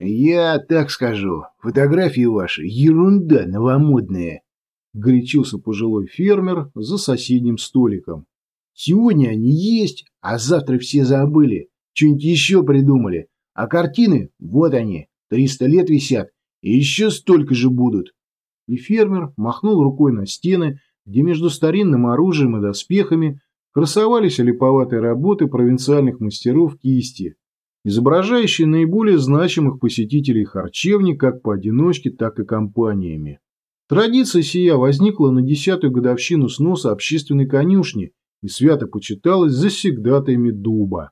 Я так скажу, фотографии ваши — ерунда новомодная, — горячился пожилой фермер за соседним столиком. Сегодня они есть, а завтра все забыли, что-нибудь еще придумали. А картины, вот они, триста лет висят, и еще столько же будут. И фермер махнул рукой на стены, где между старинным оружием и доспехами красовались олиповатые работы провинциальных мастеров кисти, изображающие наиболее значимых посетителей харчевни как поодиночке, так и компаниями. Традиция сия возникла на десятую годовщину сноса общественной конюшни и свято почиталась завсегдатаями дуба.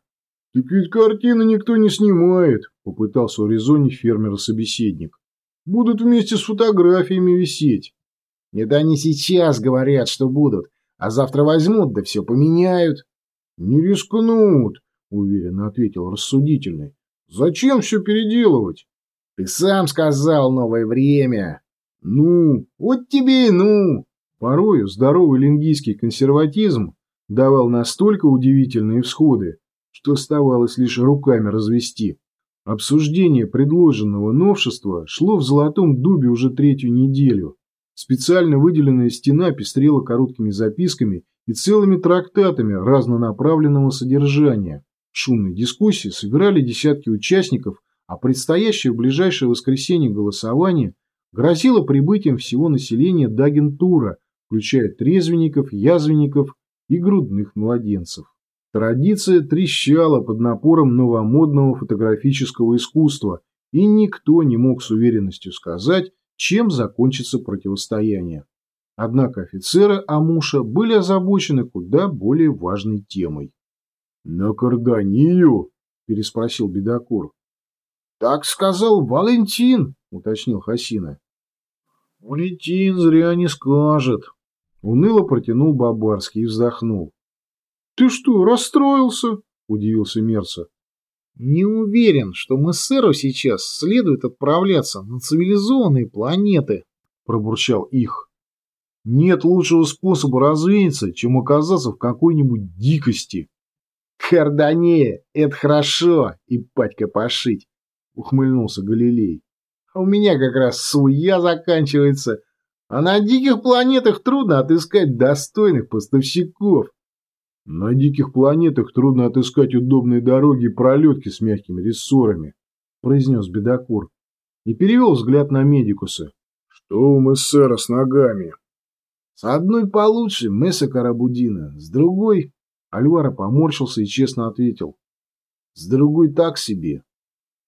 «Так ведь картины никто не снимает», – попытался урезонить фермера-собеседник. «Будут вместе с фотографиями висеть». «Это они сейчас говорят, что будут, а завтра возьмут, да все поменяют». «Не рискнут», — уверенно ответил рассудительный. «Зачем все переделывать?» «Ты сам сказал новое время». «Ну, вот тебе и ну!» Порою здоровый лингийский консерватизм давал настолько удивительные всходы, что оставалось лишь руками развести. Обсуждение предложенного новшества шло в Золотом Дубе уже третью неделю. Специально выделенная стена пестрела короткими записками и целыми трактатами разнонаправленного содержания. Шумные дискуссии собирали десятки участников, а предстоящее в ближайшее воскресенье голосование грозило прибытием всего населения Дагентура, включая трезвенников, язвенников и грудных младенцев. Традиция трещала под напором новомодного фотографического искусства, и никто не мог с уверенностью сказать, чем закончится противостояние. Однако офицеры Амуша были озабочены куда более важной темой. «На Карданию?» – переспросил Бедокур. «Так сказал Валентин», – уточнил Хасина. «Валентин зря не скажет», – уныло протянул Бабарский и вздохнул. «Ты что, расстроился?» – удивился Мерца. «Не уверен, что мы сэру сейчас следует отправляться на цивилизованные планеты», – пробурчал их. «Нет лучшего способа развеяться, чем оказаться в какой-нибудь дикости». «Кардане, это хорошо, и патька пошить», — ухмыльнулся Галилей. «А у меня как раз суя заканчивается, а на диких планетах трудно отыскать достойных поставщиков». «На диких планетах трудно отыскать удобные дороги и пролетки с мягкими рессорами», — произнес Бедокур и перевел взгляд на Медикуса. «Что у Мессера с ногами?» «С одной получше, Месса Карабудина, с другой Альвара поморщился и честно ответил. С другой так себе.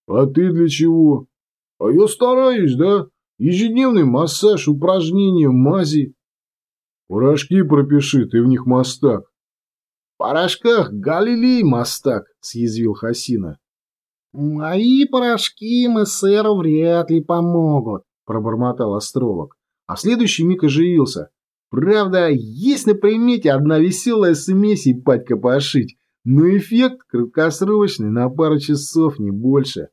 А ты для чего? А я стараюсь, да? Ежедневный массаж, упражнения, мази. Порошки пропиши, ты в них мастак. В порошках Галилей мастак, съязвил Хасина. Мои порошки мессеру вряд ли помогут, пробормотал астролог. А следующий миг оживился. Правда, есть на примете одна веселая смесь и патька пошить, но эффект краткосрочный, на пару часов, не больше.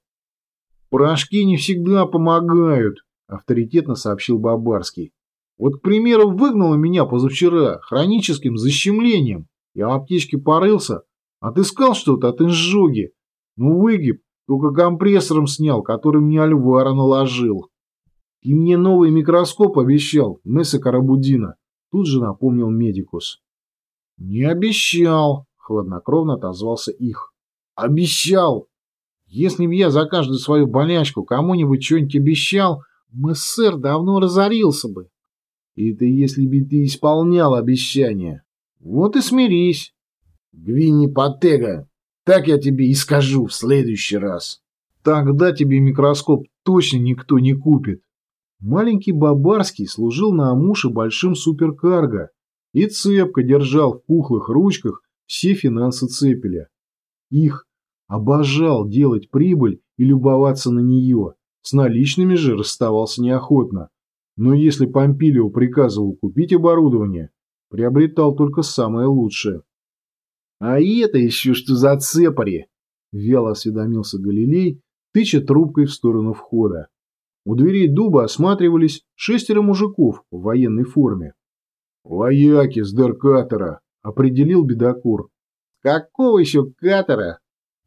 «Порошки не всегда помогают», — авторитетно сообщил Бабарский. «Вот, к примеру, выгнало меня позавчера хроническим защемлением. Я в аптечке порылся, отыскал что-то от изжоги. Ну, выгиб, только компрессором снял, который мне Альвара наложил. И мне новый микроскоп обещал, Месса Карабудина. Тут же напомнил Медикус. «Не обещал», — хладнокровно отозвался их. «Обещал! Если б я за каждую свою болячку кому-нибудь что-нибудь обещал, МССР давно разорился бы». «Это если бы ты исполнял обещания. Вот и смирись». «Гвинни Патега, так я тебе и скажу в следующий раз». «Тогда тебе микроскоп точно никто не купит». Маленький Бабарский служил на Амуше большим суперкарго и цепко держал в пухлых ручках все финансы цепеля. Их обожал делать прибыль и любоваться на нее, с наличными же расставался неохотно. Но если Помпилио приказывал купить оборудование, приобретал только самое лучшее. «А это еще что за цепари?» – вяло осведомился Галилей, тыча трубкой в сторону входа. У дверей дуба осматривались шестеро мужиков в военной форме. «Вояки с Деркатора», — определил бедокур. «Какого еще катера?»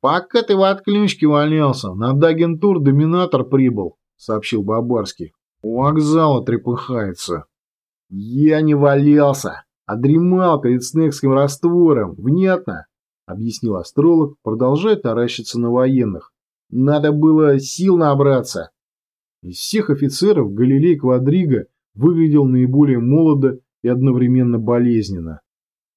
Пока ты в отключке валялся, на Дагентур доминатор прибыл, сообщил Бабарский. У вокзала трепыхается. Я не валялся, а дремал перед снекским раствором. Внятно? Объяснил астролог, продолжая таращиться на военных. Надо было сил набраться. Из всех офицеров Галилей Квадриго выглядел наиболее молодо и одновременно болезненно.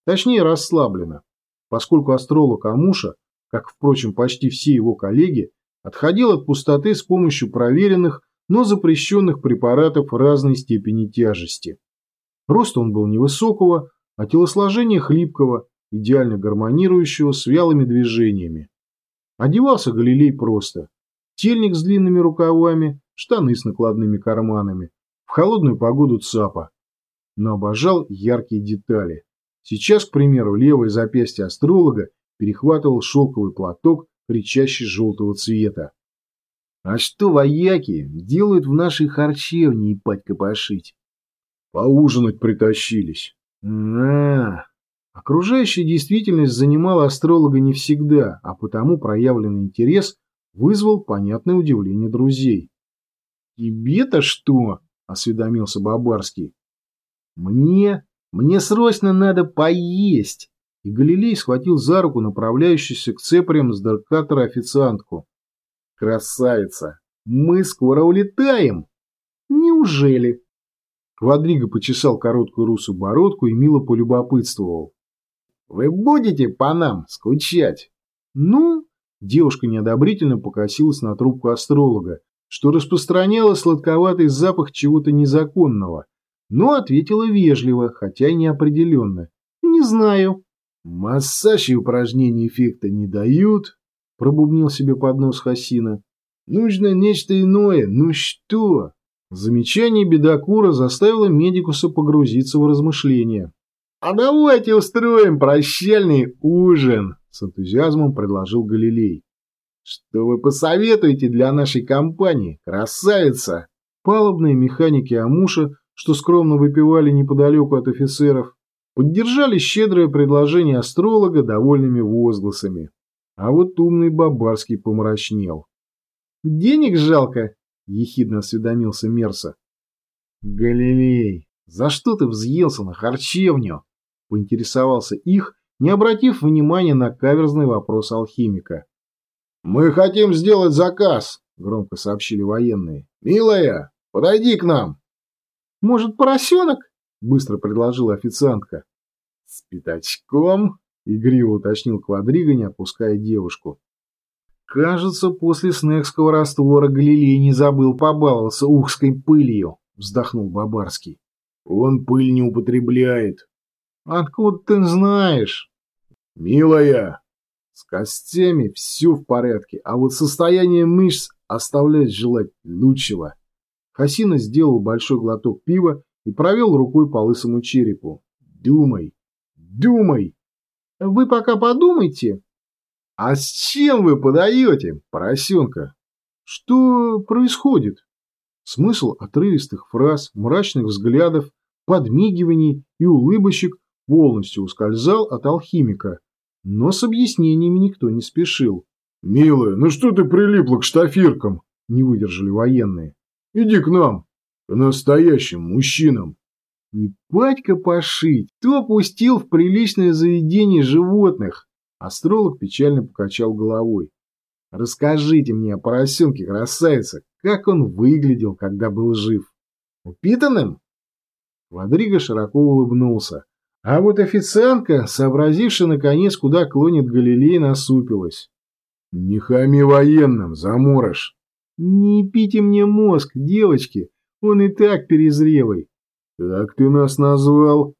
Точнее, расслабленно, поскольку астролог Амуша, как, впрочем, почти все его коллеги, отходил от пустоты с помощью проверенных, но запрещенных препаратов разной степени тяжести. Рост он был невысокого, а телосложение хлипкого, идеально гармонирующего с вялыми движениями. Одевался Галилей просто. Тельник с длинными рукавами, штаны с накладными карманами, в холодную погоду цапа. Но обожал яркие детали. Сейчас, к примеру, левое запястье астролога перехватывал шелковый платок, кричащий желтого цвета. А что вояки делают в нашей харчевне и патька пошить? Поужинать притащились. А, Окружающая действительность занимала астролога не всегда, а потому проявленный интерес вызвал понятное удивление друзей. «Тебе-то что?» – осведомился Бабарский. «Мне? Мне срочно надо поесть!» И Галилей схватил за руку направляющуюся к цепрям с Даркатора официантку. «Красавица! Мы скоро улетаем!» «Неужели?» Квадриго почесал короткую русую бородку и мило полюбопытствовал. «Вы будете по нам скучать?» «Ну?» Девушка неодобрительно покосилась на трубку астролога, что распространяло сладковатый запах чего-то незаконного, но ответила вежливо, хотя и неопределенно. «Не знаю». «Массаж и упражнения эффекта не дают», — пробубнил себе под нос Хасина. «Нужно нечто иное. Ну что?» Замечание бедокура заставило медикуса погрузиться в размышления. «А давайте устроим прощальный ужин», — с энтузиазмом предложил Галилей. «Что вы посоветуете для нашей компании, красавица?» Палубные механики Амуша, что скромно выпивали неподалеку от офицеров, поддержали щедрое предложение астролога довольными возгласами. А вот умный Бабарский помрачнел. «Денег жалко», — ехидно осведомился Мерса. «Галилей, за что ты взъелся на харчевню?» — поинтересовался их, не обратив внимания на каверзный вопрос алхимика. «Мы хотим сделать заказ», — громко сообщили военные. «Милая, подойди к нам». «Может, поросенок?» — быстро предложила официантка. «С пятачком?» — игриво уточнил Квадриго, не отпуская девушку. Кажется, после снекского раствора Галилей не забыл побаловаться ухской пылью, вздохнул Бабарский. Он пыль не употребляет. Откуда ты знаешь? Милая, с костями все в порядке, а вот состояние мышц оставляет желать лучшего. Хасина сделал большой глоток пива и провел рукой по лысому черепу. Думай, думай. Вы пока подумайте, «А с чем вы подаете, поросенка?» «Что происходит?» Смысл отрывистых фраз, мрачных взглядов, подмигиваний и улыбочек полностью ускользал от алхимика, но с объяснениями никто не спешил. «Милая, ну что ты прилипла к штафиркам?» – не выдержали военные. «Иди к нам, к настоящим мужчинам». И батька пошить, кто пустил в приличное заведение животных? Астролог печально покачал головой. «Расскажите мне о поросенке, красавица, как он выглядел, когда был жив? Упитанным?» Вадриго широко улыбнулся. А вот официантка, сообразившая наконец, куда клонит Галилей, насупилась. «Не хами военным, заморож!» «Не пите мне мозг, девочки, он и так перезрелый». «Как ты нас назвал?»